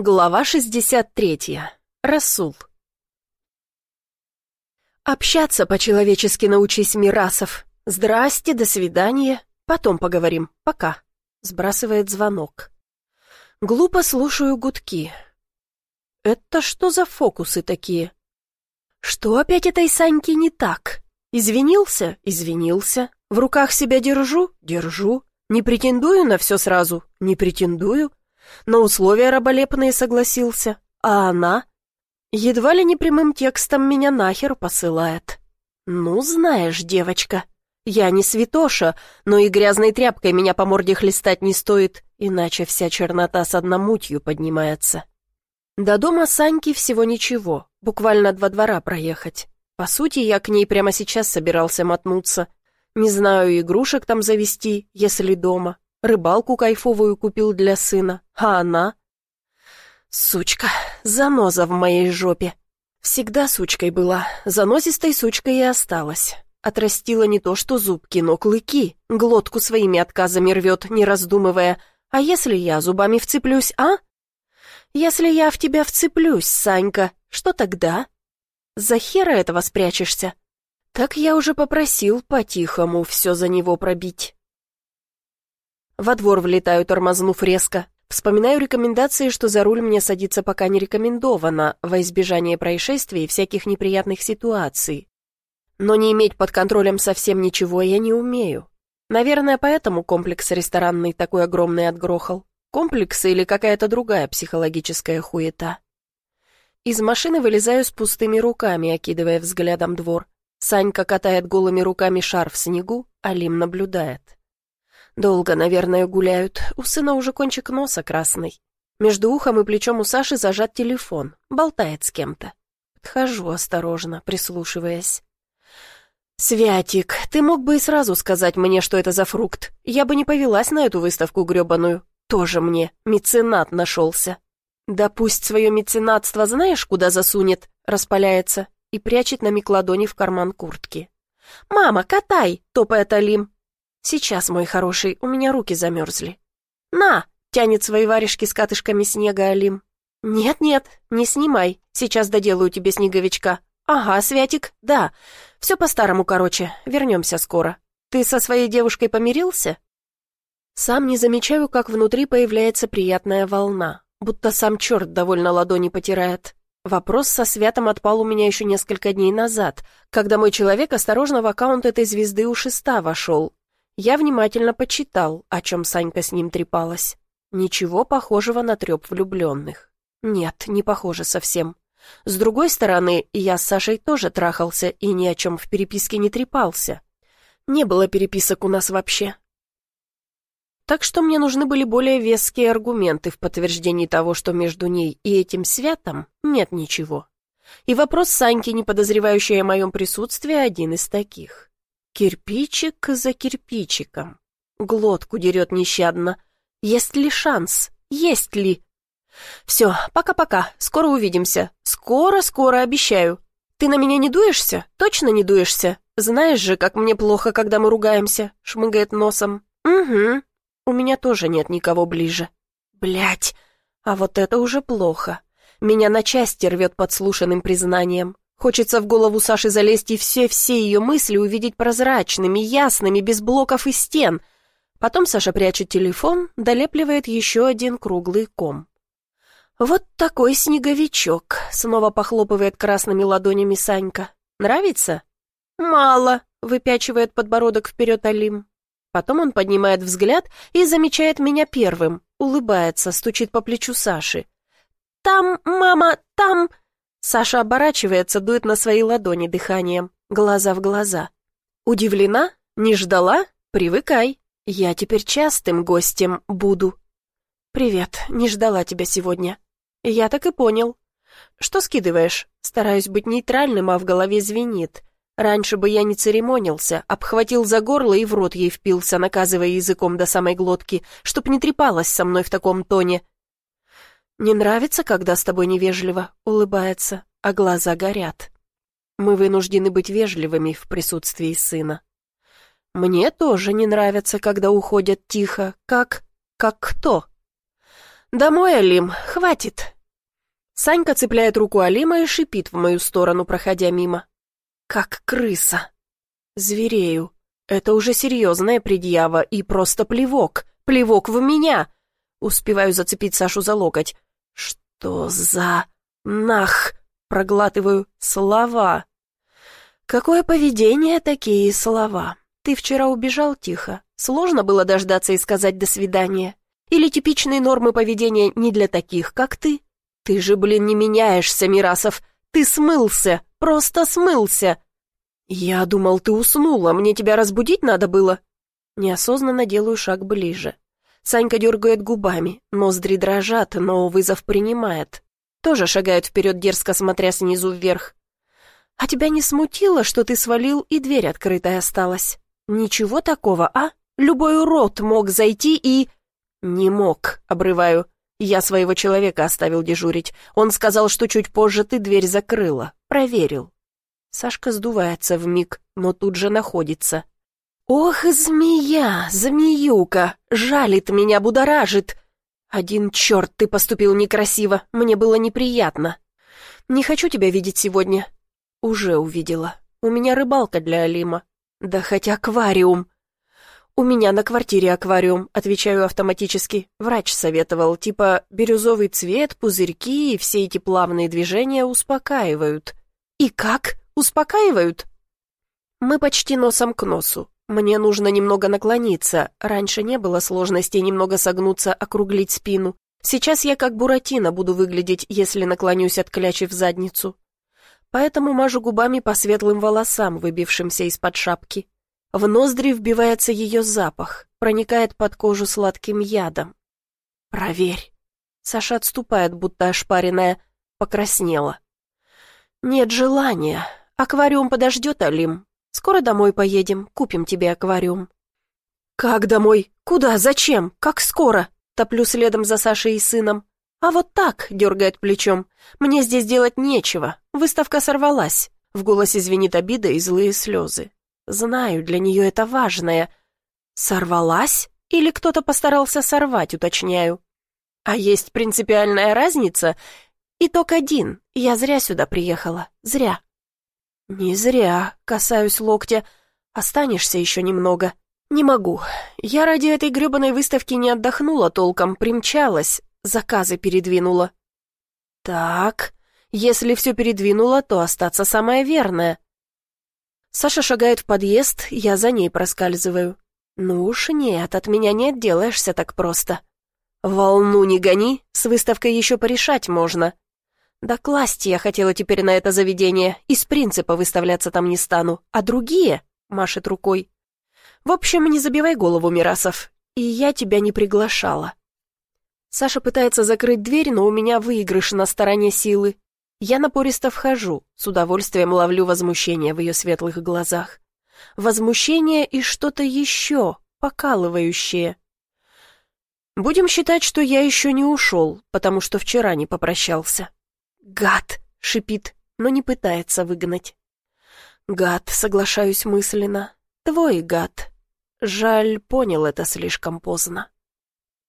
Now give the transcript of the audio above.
Глава 63. Расул. «Общаться по-человечески научись, Мирасов. Здрасте, до свидания. Потом поговорим. Пока». Сбрасывает звонок. Глупо слушаю гудки. «Это что за фокусы такие?» «Что опять этой Саньке не так? Извинился? Извинился. В руках себя держу? Держу. Не претендую на все сразу? Не претендую. На условия раболепные согласился. А она? Едва ли не прямым текстом меня нахер посылает. Ну, знаешь, девочка, я не святоша, но и грязной тряпкой меня по морде хлестать не стоит, иначе вся чернота с одномутью поднимается. До дома Саньки всего ничего, буквально два двора проехать. По сути, я к ней прямо сейчас собирался мотнуться. Не знаю, игрушек там завести, если дома. Рыбалку кайфовую купил для сына, а она... Сучка, заноза в моей жопе. Всегда сучкой была, занозистой сучкой и осталась. Отрастила не то что зубки, но клыки, глотку своими отказами рвет, не раздумывая. А если я зубами вцеплюсь, а? Если я в тебя вцеплюсь, Санька, что тогда? За хера этого спрячешься? Так я уже попросил по-тихому все за него пробить. Во двор влетаю, тормознув резко. Вспоминаю рекомендации, что за руль мне садиться пока не рекомендовано, во избежание происшествий и всяких неприятных ситуаций. Но не иметь под контролем совсем ничего я не умею. Наверное, поэтому комплекс ресторанный такой огромный отгрохал. Комплексы или какая-то другая психологическая хуета. Из машины вылезаю с пустыми руками, окидывая взглядом двор. Санька катает голыми руками шар в снегу, а Лим наблюдает. Долго, наверное, гуляют. У сына уже кончик носа красный. Между ухом и плечом у Саши зажат телефон. Болтает с кем-то. Подхожу осторожно, прислушиваясь. «Святик, ты мог бы и сразу сказать мне, что это за фрукт. Я бы не повелась на эту выставку гребаную. Тоже мне меценат нашелся». «Да пусть свое меценатство знаешь, куда засунет?» Распаляется и прячет на миг ладони в карман куртки. «Мама, катай!» — топает Алим. «Сейчас, мой хороший, у меня руки замерзли». «На!» — тянет свои варежки с катышками снега Алим. «Нет-нет, не снимай, сейчас доделаю тебе снеговичка». «Ага, Святик, да. Все по-старому, короче, вернемся скоро. Ты со своей девушкой помирился?» Сам не замечаю, как внутри появляется приятная волна, будто сам черт довольно ладони потирает. Вопрос со святом отпал у меня еще несколько дней назад, когда мой человек осторожно в аккаунт этой звезды у шеста вошел я внимательно почитал, о чем Санька с ним трепалась. Ничего похожего на треп влюбленных. Нет, не похоже совсем. С другой стороны, я с Сашей тоже трахался и ни о чем в переписке не трепался. Не было переписок у нас вообще. Так что мне нужны были более веские аргументы в подтверждении того, что между ней и этим святом нет ничего. И вопрос Саньки, не подозревающий о моем присутствии, один из таких. Кирпичик за кирпичиком. Глотку дерет нещадно. Есть ли шанс? Есть ли? Все, пока-пока, скоро увидимся. Скоро-скоро, обещаю. Ты на меня не дуешься? Точно не дуешься? Знаешь же, как мне плохо, когда мы ругаемся, шмыгает носом. Угу. У меня тоже нет никого ближе. Блять, а вот это уже плохо. Меня на части рвет подслушанным признанием. Хочется в голову Саши залезть и все-все ее мысли увидеть прозрачными, ясными, без блоков и стен. Потом Саша прячет телефон, долепливает еще один круглый ком. «Вот такой снеговичок», — снова похлопывает красными ладонями Санька. «Нравится?» «Мало», — выпячивает подбородок вперед Алим. Потом он поднимает взгляд и замечает меня первым, улыбается, стучит по плечу Саши. «Там, мама, там...» Саша оборачивается, дует на свои ладони дыханием, глаза в глаза. Удивлена? Не ждала? Привыкай. Я теперь частым гостем буду. Привет, не ждала тебя сегодня. Я так и понял. Что скидываешь? Стараюсь быть нейтральным, а в голове звенит. Раньше бы я не церемонился, обхватил за горло и в рот ей впился, наказывая языком до самой глотки, чтоб не трепалась со мной в таком тоне, «Не нравится, когда с тобой невежливо?» — улыбается, а глаза горят. Мы вынуждены быть вежливыми в присутствии сына. Мне тоже не нравится, когда уходят тихо. Как... как кто? «Домой, Алим, хватит!» Санька цепляет руку Алима и шипит в мою сторону, проходя мимо. «Как крыса!» «Зверею. Это уже серьезная предъява и просто плевок. Плевок в меня!» Успеваю зацепить Сашу за локоть. «Что за... нах?» Проглатываю слова. «Какое поведение, такие слова? Ты вчера убежал тихо. Сложно было дождаться и сказать «до свидания». Или типичные нормы поведения не для таких, как ты? Ты же, блин, не меняешься, Мирасов. Ты смылся, просто смылся. Я думал, ты уснула, мне тебя разбудить надо было. Неосознанно делаю шаг ближе. Санька дергает губами, ноздри дрожат, но вызов принимает. Тоже шагает вперед, дерзко смотря снизу вверх. «А тебя не смутило, что ты свалил и дверь открытая осталась? Ничего такого, а? Любой урод мог зайти и...» «Не мог», — обрываю. «Я своего человека оставил дежурить. Он сказал, что чуть позже ты дверь закрыла. Проверил». Сашка сдувается в миг, но тут же находится. «Ох, змея, змеюка! Жалит меня, будоражит!» «Один черт, ты поступил некрасиво, мне было неприятно. Не хочу тебя видеть сегодня». «Уже увидела. У меня рыбалка для Алима. Да хоть аквариум!» «У меня на квартире аквариум», — отвечаю автоматически. Врач советовал, типа бирюзовый цвет, пузырьки и все эти плавные движения успокаивают. «И как? Успокаивают?» Мы почти носом к носу. Мне нужно немного наклониться. Раньше не было сложности немного согнуться, округлить спину. Сейчас я как Буратино буду выглядеть, если наклонюсь, отклячив задницу. Поэтому мажу губами по светлым волосам, выбившимся из-под шапки. В ноздри вбивается ее запах, проникает под кожу сладким ядом. «Проверь». Саша отступает, будто ошпаренная, покраснела. «Нет желания. Аквариум подождет, Алим. Скоро домой поедем, купим тебе аквариум». «Как домой? Куда? Зачем? Как скоро?» Топлю следом за Сашей и сыном. «А вот так», — дергает плечом. «Мне здесь делать нечего. Выставка сорвалась». В голосе звенит обида и злые слезы. Знаю, для нее это важное. Сорвалась? Или кто-то постарался сорвать, уточняю. А есть принципиальная разница? Итог один. Я зря сюда приехала. Зря. Не зря, касаюсь локтя. Останешься еще немного. Не могу. Я ради этой гребаной выставки не отдохнула толком, примчалась, заказы передвинула. Так, если все передвинула, то остаться самое верное. Саша шагает в подъезд, я за ней проскальзываю. Ну уж нет, от меня не отделаешься так просто. Волну не гони, с выставкой еще порешать можно. Да класть я хотела теперь на это заведение, из принципа выставляться там не стану, а другие, машет рукой. В общем, не забивай голову, Мирасов, и я тебя не приглашала. Саша пытается закрыть дверь, но у меня выигрыш на стороне силы. Я напористо вхожу, с удовольствием ловлю возмущение в ее светлых глазах. Возмущение и что-то еще, покалывающее. Будем считать, что я еще не ушел, потому что вчера не попрощался. «Гад!» — шипит, но не пытается выгнать. «Гад», — соглашаюсь мысленно. «Твой гад». Жаль, понял это слишком поздно.